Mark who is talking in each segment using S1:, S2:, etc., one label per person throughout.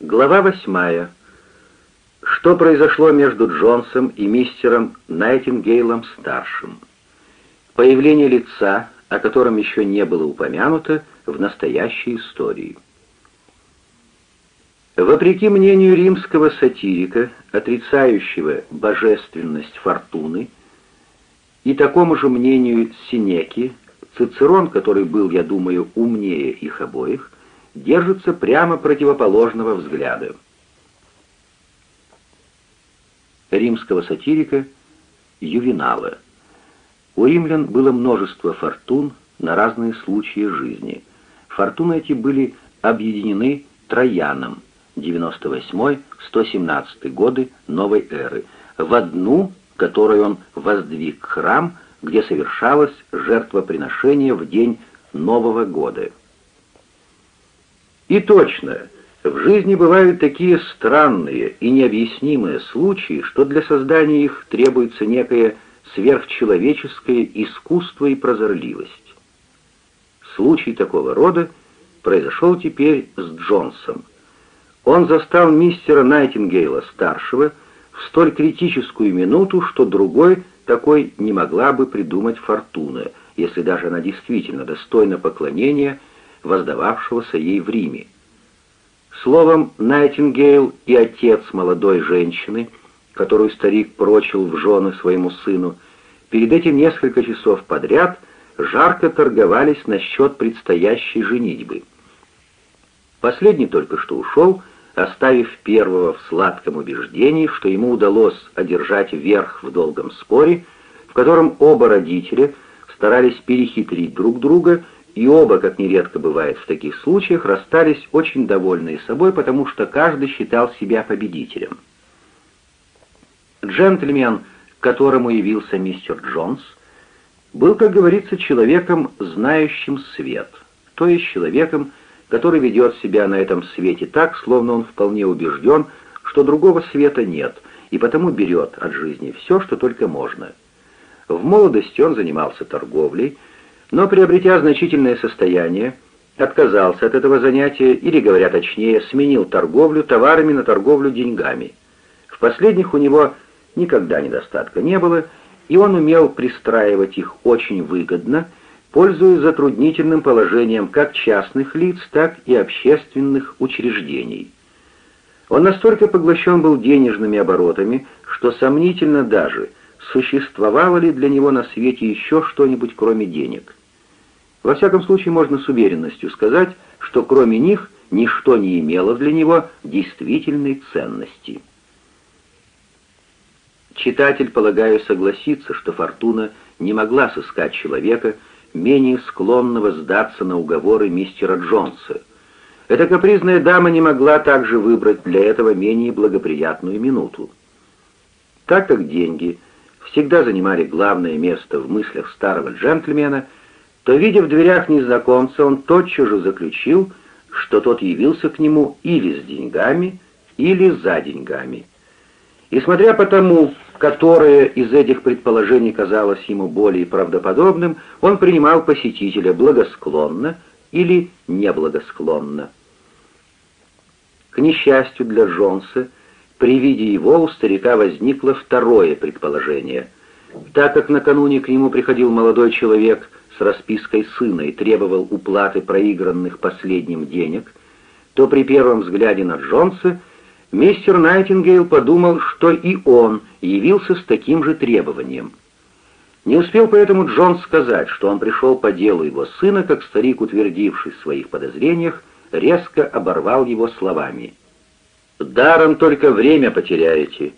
S1: Глава восьмая. Что произошло между Джонсом и мистером Найтингейлом-старшим? Появление лица, о котором еще не было упомянуто, в настоящей истории. Вопреки мнению римского сатирика, отрицающего божественность фортуны, и такому же мнению Синеки, Цицерон, который был, я думаю, умнее их обоих, держится прямо противоположного взгляда. Римского сатирика Ювенала. У римлян было множество фортун на разные случаи жизни. Фортуны эти были объединены Трояном, 98-117 годы новой эры, в одну, которой он воздвиг храм, где совершалось жертвоприношение в день Нового года. И точно, в жизни бывают такие странные и необъяснимые случаи, что для создания их требуется некое сверхчеловеческое искусство и прозорливость. Случай такого рода произошел теперь с Джонсом. Он застал мистера Найтингейла-старшего в столь критическую минуту, что другой такой не могла бы придумать фортуна, если даже она действительно достойна поклонения, воздававшегося ей в Риме. Словом, Найтингейл и отец молодой женщины, которую старик прочил в жены своему сыну, перед этим несколько часов подряд жарко торговались насчет предстоящей женитьбы. Последний только что ушел, оставив первого в сладком убеждении, что ему удалось одержать верх в долгом споре, в котором оба родителя старались перехитрить друг друга, и оба, как нередко бывает в таких случаях, расстались очень довольные собой, потому что каждый считал себя победителем. Джентльмен, к которому явился мистер Джонс, был, как говорится, человеком, знающим свет, то есть человеком, который ведет себя на этом свете так, словно он вполне убежден, что другого света нет, и потому берет от жизни все, что только можно. В молодости он занимался торговлей, но, приобретя значительное состояние, отказался от этого занятия или, говоря точнее, сменил торговлю товарами на торговлю деньгами. В последних у него никогда недостатка не было, и он умел пристраивать их очень выгодно – пользуясь затруднительным положением как частных лиц, так и общественных учреждений. Он настолько поглощен был денежными оборотами, что сомнительно даже, существовало ли для него на свете еще что-нибудь кроме денег. Во всяком случае, можно с уверенностью сказать, что кроме них ничто не имело для него действительной ценности. Читатель, полагаю, согласится, что Фортуна не могла сыскать человека, менее склонного сдаться на уговоры мистера Джонса. Эта капризная дама не могла также выбрать для этого менее благоприятную минуту. Так как деньги всегда занимали главное место в мыслях старого джентльмена, то, видя в дверях незнакомца, он тотчас же заключил, что тот явился к нему или с деньгами, или за деньгами. И смотря по тому, которое из этих предположений казалось ему более правдоподобным, он принимал посетителя благосклонно или неблагосклонно. К несчастью для Джонса, при виде его у старика возникло второе предположение. Так как накануне к нему приходил молодой человек с распиской сына и требовал уплаты проигранных последним денег, то при первом взгляде на Джонса Мистер Найтингейл подумал, что и он явился с таким же требованием. Не успел поэтому Джон сказать, что он пришел по делу его сына, как старик, утвердивший в своих подозрениях, резко оборвал его словами. «Даром только время потеряете».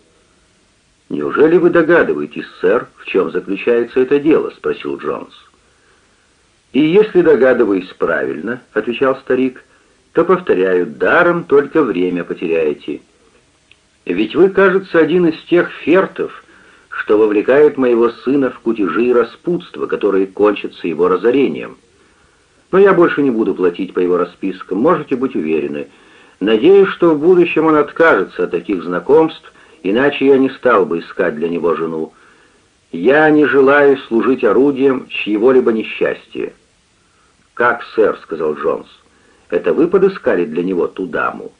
S1: «Неужели вы догадываетесь, сэр, в чем заключается это дело?» — спросил Джонс. «И если догадываюсь правильно», — отвечал старик, — то, повторяю, даром только время потеряете. Ведь вы, кажется, один из тех фертов, что вовлекает моего сына в кутежи и распутство, которые кончатся его разорением. Но я больше не буду платить по его распискам, можете быть уверены. Надеюсь, что в будущем он откажется от таких знакомств, иначе я не стал бы искать для него жену. Я не желаю служить орудием чьего-либо несчастья. «Как, сэр», — сказал Джонс, — это вы подыскали для него ту даму?»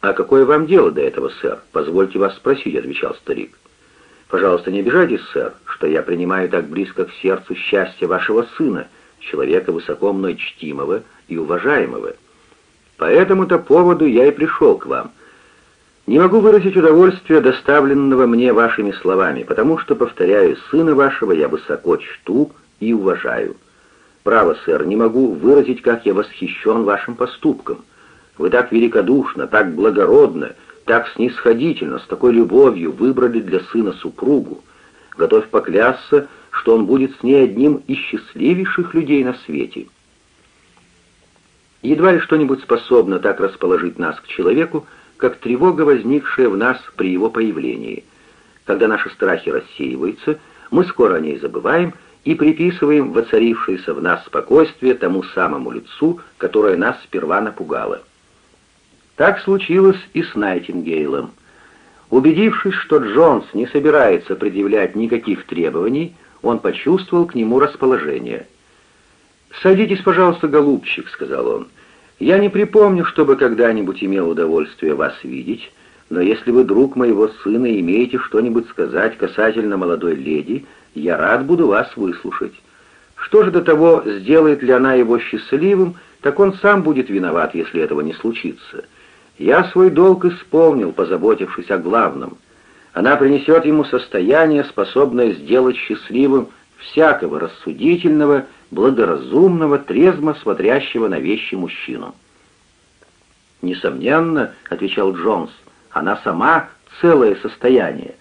S1: «А какое вам дело до этого, сэр? Позвольте вас спросить», — отвечал старик. «Пожалуйста, не обижайтесь, сэр, что я принимаю так близко к сердцу счастье вашего сына, человека высоко мной чтимого и уважаемого. По этому-то поводу я и пришел к вам. Не могу выразить удовольствие, доставленного мне вашими словами, потому что, повторяю, сына вашего я высоко чту и уважаю. Право, сэр, не могу выразить, как я восхищен вашим поступком. Вы так великодушно, так благородно, так снисходительно, с такой любовью выбрали для сына супругу. Готовь поклясться, что он будет с ней одним из счастливейших людей на свете. Едва ли что-нибудь способно так расположить нас к человеку, как тревога, возникшая в нас при его появлении. Когда наши страхи рассеиваются, мы скоро о ней забываем и приписываем воцарившееся в нас спокойствие тому самому лицу, которое нас сперва напугало. Так случилось и с Найтингейлом. Убедившись, что Джонс не собирается предъявлять никаких требований, он почувствовал к нему расположение. «Садитесь, пожалуйста, голубчик», — сказал он. «Я не припомню, чтобы когда-нибудь имел удовольствие вас видеть, но если вы друг моего сына имеете что-нибудь сказать касательно молодой леди, я рад буду вас выслушать. Что же до того, сделает ли она его счастливым, так он сам будет виноват, если этого не случится. Я свой долг исполнил, позаботившись о главном. Она принесет ему состояние, способное сделать счастливым всякого рассудительного, благоразумного, трезво смотрящего на вещи мужчину. «Несомненно», — отвечал Джонс, — «она сама целое состояние.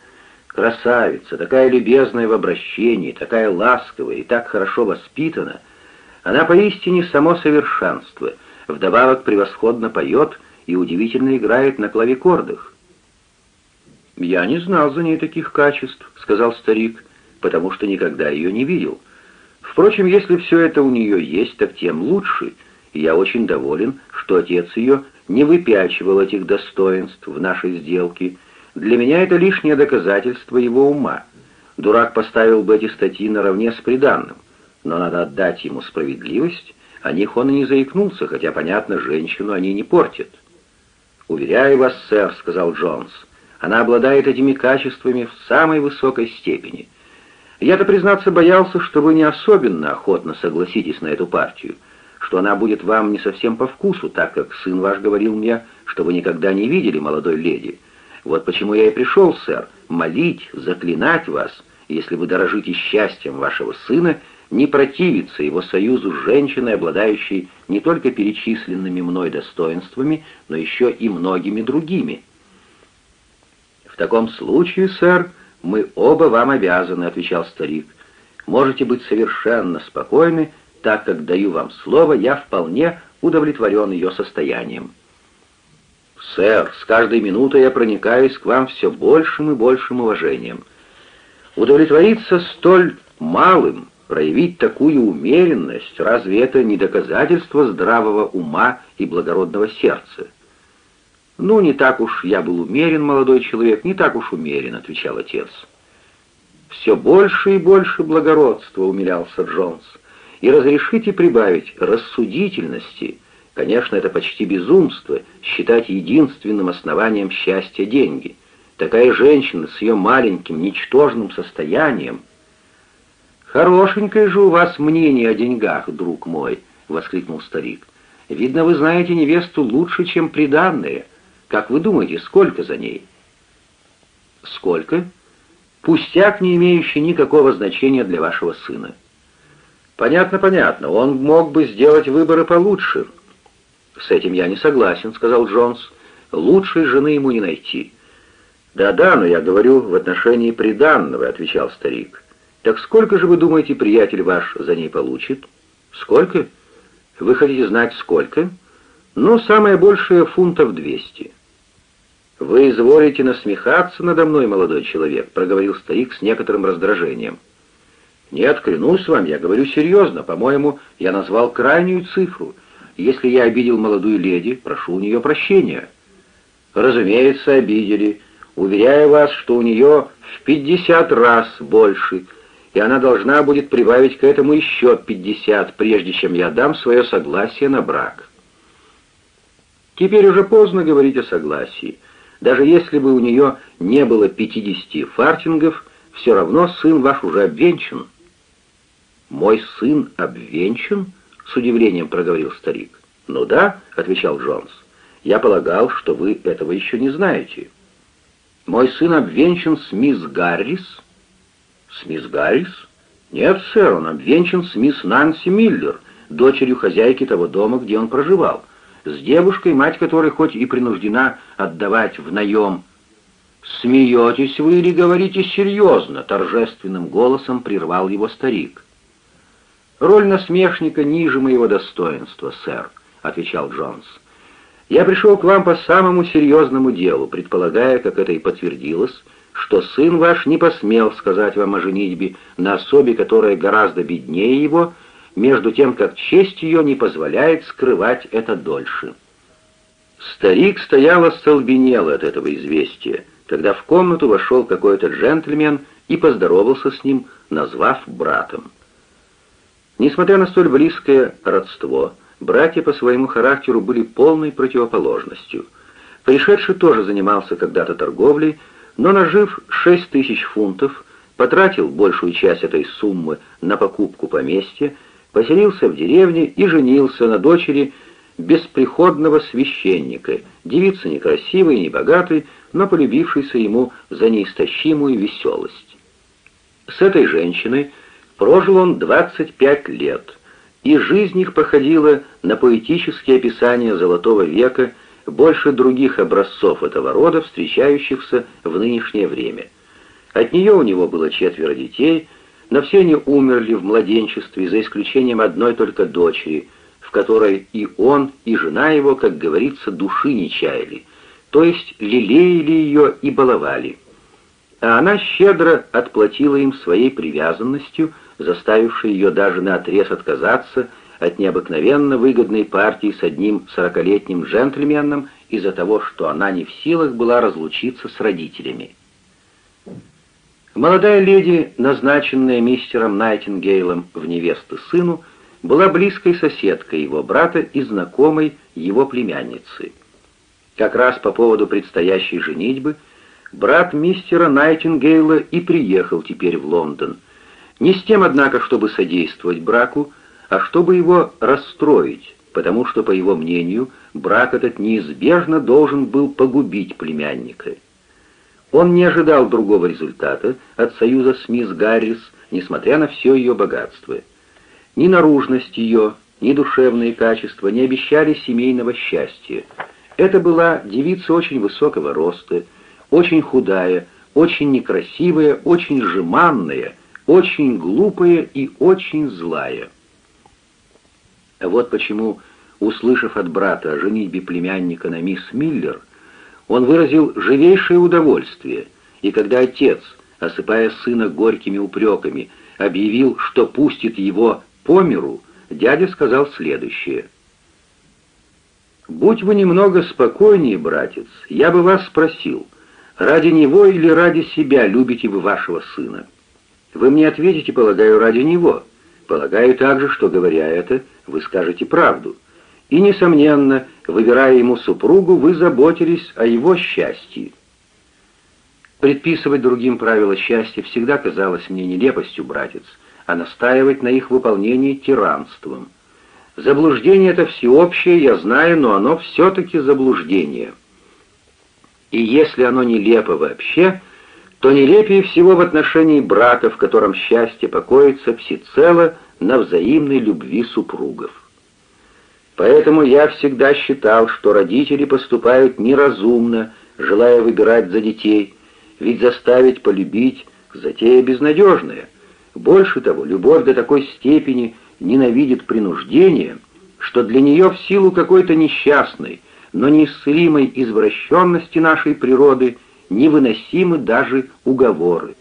S1: Красавица, такая любезная в обращении, такая ласковая и так хорошо воспитана. Она поистине само совершенство, вдобавок превосходно поет и удивительно играет на клавикордах. «Я не знал за ней таких качеств», — сказал старик, — «потому что никогда ее не видел. Впрочем, если все это у нее есть, так тем лучше, и я очень доволен, что отец ее не выпячивал этих достоинств в нашей сделке, — для меня это лишнее доказательство его ума. Дурак поставил бы эти статьи наравне с приданным. Но надо отдать ему справедливость, о них он и не заикнулся, хотя, понятно, женщину они не портят. «Уверяю вас, сэр», — сказал Джонс, — «она обладает этими качествами в самой высокой степени. Я-то, признаться, боялся, что вы не особенно охотно согласитесь на эту партию, что она будет вам не совсем по вкусу, так как сын ваш говорил мне, что вы никогда не видели молодой леди, вот почему я и пришел, сэр, молить, заклинать вас, если вы дорожите счастьем вашего сына, не противиться его союзу с женщиной, обладающей не только перечисленными мной достоинствами, но еще и многими другими. «В таком случае, сэр, мы оба вам обязаны», — отвечал старик. «Можете быть совершенно спокойны, так как даю вам слово, я вполне удовлетворен ее состоянием». «Сэр, с каждой минутой я проникаюсь к вам все большим и большим уважением. Удовлетвориться столь малым, проявить такую умеренность, разве это не доказательство здравого ума и благородного сердца?» «Ну, не так уж я был умерен, молодой человек, не так уж умерен», — отвечал отец. «Все больше и больше благородства», — умилялся Джонс. «И разрешите прибавить рассудительности» Конечно, это почти безумство считать единственным основанием счастья деньги. Такая женщина с ее маленьким, ничтожным состоянием. «Хорошенькое же у вас мнение о деньгах, друг мой!» — воскликнул старик. «Видно, вы знаете невесту лучше, чем приданные. Как вы думаете, сколько за ней?» «Сколько?» «Пустяк, не имеющий никакого значения для вашего сына». «Понятно, понятно. Он мог бы сделать выборы получше. «С этим я не согласен», — сказал Джонс. «Лучшей жены ему не найти». «Да-да, но я говорю в отношении приданного», — отвечал старик. «Так сколько же, вы думаете, приятель ваш за ней получит?» «Сколько? Вы хотите знать, сколько?» «Ну, самое большее фунтов двести». «Вы изволите насмехаться надо мной, молодой человек», — проговорил старик с некоторым раздражением. «Нет, клянусь вам, я говорю серьезно. По-моему, я назвал крайнюю цифру — если я обидел молодую леди, прошу у нее прощения». «Разумеется, обидели. Уверяю вас, что у нее в пятьдесят раз больше, и она должна будет прибавить к этому еще пятьдесят, прежде чем я дам свое согласие на брак». Теперь уже поздно говорить о согласии. Даже если бы у нее не было пятидесяти фартингов, все равно сын ваш уже обвенчан». «Мой сын обвенчан?» — с удивлением проговорил старик. «Ну да», — отвечал Джонс. «Я полагал, что вы этого еще не знаете». «Мой сын обвенчан с мисс Гаррис». «С мисс Гаррис?» «Нет, сэр, он обвенчан с мисс Нанси Миллер, дочерью хозяйки того дома, где он проживал, с девушкой, мать которой хоть и принуждена отдавать в наем». «Смеетесь вы или говорите серьезно?» — торжественным голосом прервал его старик. «Роль насмешника ниже моего достоинства, сэр», — отвечал Джонс. «Я пришел к вам по самому серьезному делу, предполагая, как это и подтвердилось, что сын ваш не посмел сказать вам о женитьбе на особе, которая гораздо беднее его, между тем, как честь ее не позволяет скрывать это дольше». Старик стоял остолбенел от этого известия, когда в комнату вошел какой-то джентльмен и поздоровался с ним, назвав братом. Несмотря на столь близкое родство, братья по своему характеру были полной противоположностью. Пришедший тоже занимался когда-то торговлей, но нажив шесть тысяч фунтов, потратил большую часть этой суммы на покупку поместья, поселился в деревне и женился на дочери бесприходного священника, девицы некрасивой и небогатой, но полюбившейся ему за неистощимую веселость. С этой женщиной Прожил он 25 лет, и жизнь их походила на поэтические описания Золотого века больше других образцов этого рода, встречающихся в нынешнее время. От нее у него было четверо детей, но все они умерли в младенчестве, за исключением одной только дочери, в которой и он, и жена его, как говорится, души не чаяли, то есть лелеяли ее и баловали. А она щедро отплатила им своей привязанностью, заставивший ее даже наотрез отказаться от необыкновенно выгодной партии с одним сорокалетним джентльменом из-за того, что она не в силах была разлучиться с родителями. Молодая леди, назначенная мистером Найтингейлом в невесты сыну, была близкой соседкой его брата и знакомой его племянницы. Как раз по поводу предстоящей женитьбы брат мистера Найтингейла и приехал теперь в Лондон – не с тем, однако, чтобы содействовать браку, а чтобы его расстроить, потому что, по его мнению, брак этот неизбежно должен был погубить племянника. Он не ожидал другого результата от союза с мисс Гаррис, несмотря на все ее богатство. Ни наружность ее, ни душевные качества не обещали семейного счастья. Это была девица очень высокого роста, очень худая, очень некрасивая, очень жеманная, очень глупая и очень злая. Вот почему, услышав от брата о женитьбе племянника на мисс Миллер, он выразил живейшее удовольствие, и когда отец, осыпая сына горькими упреками, объявил, что пустит его по миру, дядя сказал следующее. «Будь вы немного спокойнее, братец, я бы вас спросил, ради него или ради себя любите вы вашего сына?» Вы мне ответите, полагаю, ради него. Полагаю также, что, говоря это, вы скажете правду. И, несомненно, выбирая ему супругу, вы заботились о его счастье. Предписывать другим правила счастья всегда казалось мне нелепостью, братец, а настаивать на их выполнении тиранством. Заблуждение это всеобщее, я знаю, но оно все-таки заблуждение. И если оно нелепо вообще, то нелепее всего в отношении брака, в котором счастье покоится всецело на взаимной любви супругов. Поэтому я всегда считал, что родители поступают неразумно, желая выбирать за детей, ведь заставить полюбить — затея безнадежная. Больше того, любовь до такой степени ненавидит принуждение, что для нее в силу какой-то несчастной, но неисцелимой извращенности нашей природы — невыносимы даже уговоры.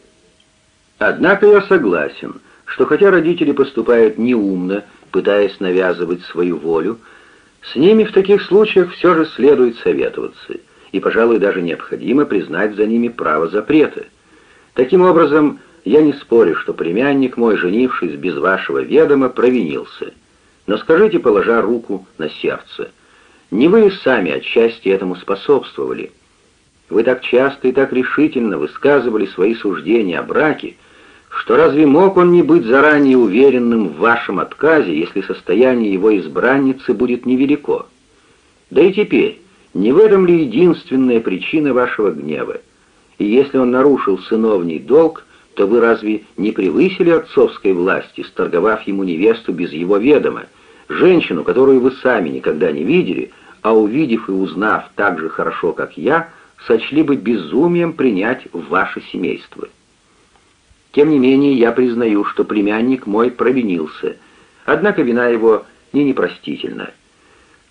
S1: Однако я согласен, что хотя родители поступают неумно, пытаясь навязывать свою волю, с ними в таких случаях все же следует советоваться, и, пожалуй, даже необходимо признать за ними право запрета. Таким образом, я не спорю, что племянник мой, женившись без вашего ведома, провинился. Но скажите, положа руку на сердце, Не вы сами отчасти этому способствовали. Вы так часто и так решительно высказывали свои суждения о браке, что разве мог он не быть заранее уверенным в вашем отказе, если состояние его избранницы будет невелико? Да и теперь, не в этом ли единственная причина вашего гнева? И если он нарушил сыновний долг, то вы разве не превысили отцовской власти, сторговав ему невесту без его ведома, женщину, которую вы сами никогда не видели, а увидев и узнав так же хорошо, как я, сочли бы безумием принять в ваше семейство? Тем не менее, я признаю, что племянник мой провинился, однако вина его не непростительна.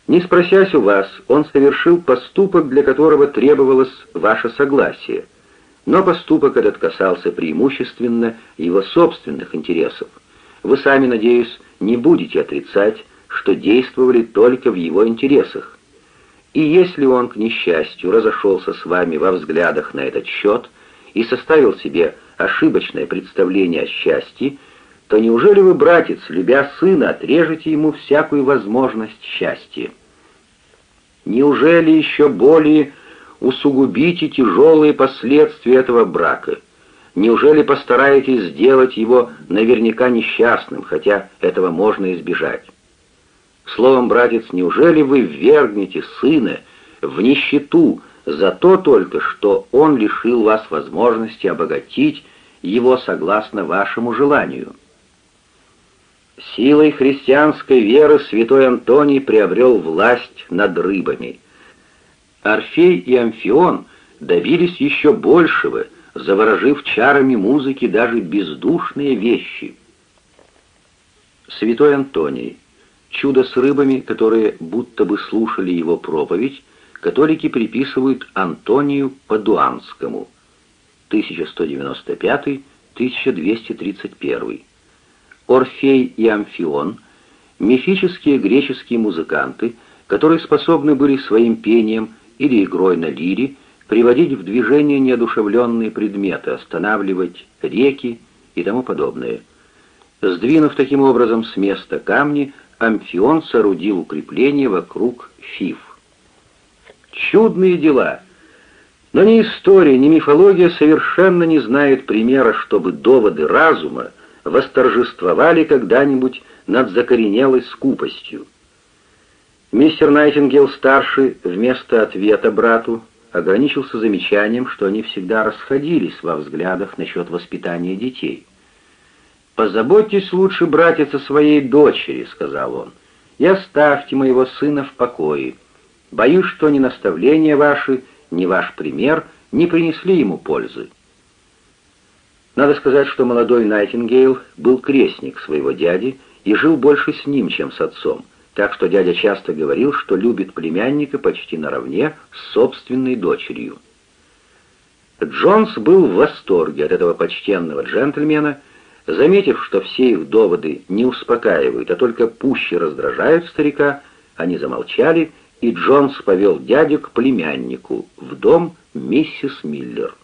S1: Не спросясь у вас, он совершил поступок, для которого требовалось ваше согласие, но поступок этот касался преимущественно его собственных интересов. Вы сами, надеюсь, не будете отрицать, что действовали только в его интересах. И если он, к несчастью, разошелся с вами во взглядах на этот счет и составил себе ошибочное представление о счастье, то неужели вы, братец, любя сына, отрежете ему всякую возможность счастья? Неужели еще более усугубите тяжелые последствия этого брака? Неужели постараетесь сделать его наверняка несчастным, хотя этого можно избежать? Словом, братец, неужели вы ввергнете сына в нищету за то только, что он лишил вас возможности обогатить его согласно вашему желанию?» Силой христианской веры святой Антоний приобрел власть над рыбами. Орфей и Амфион добились еще большего, заворожив чарами музыки даже бездушные вещи. Святой Антоний. Чудо с рыбами, которые будто бы слушали его проповедь, католики приписывают Антонию Падуанскому. 1195-1231. Орфей и Амфион — мифические греческие музыканты, которые способны были своим пением или игрой на лире приводить в движение неодушевленные предметы, останавливать реки и тому подобное. Сдвинув таким образом с места камни, Амфион соорудил укрепление вокруг Фиф. Чудные дела! Но ни история, ни мифология совершенно не знают примера, чтобы доводы разума восторжествовали когда-нибудь над закоренелой скупостью. Мистер Найтингел-старший вместо ответа брату ограничился замечанием, что они всегда расходились во взглядах насчет воспитания детей. «Позаботьтесь лучше, братец, о своей дочери», — сказал он, — «и оставьте моего сына в покое. Боюсь, что ни наставления ваши, ни ваш пример не принесли ему пользы». Надо сказать, что молодой Найтингейл был крестник своего дяди и жил больше с ним, чем с отцом, так что дядя часто говорил, что любит племянника почти наравне с собственной дочерью. Джонс был в восторге от этого почтенного джентльмена, заметив, что все их доводы не успокаивают, а только пуще раздражают старика, они замолчали, и Джонс повел дядю к племяннику в дом миссис Миллер.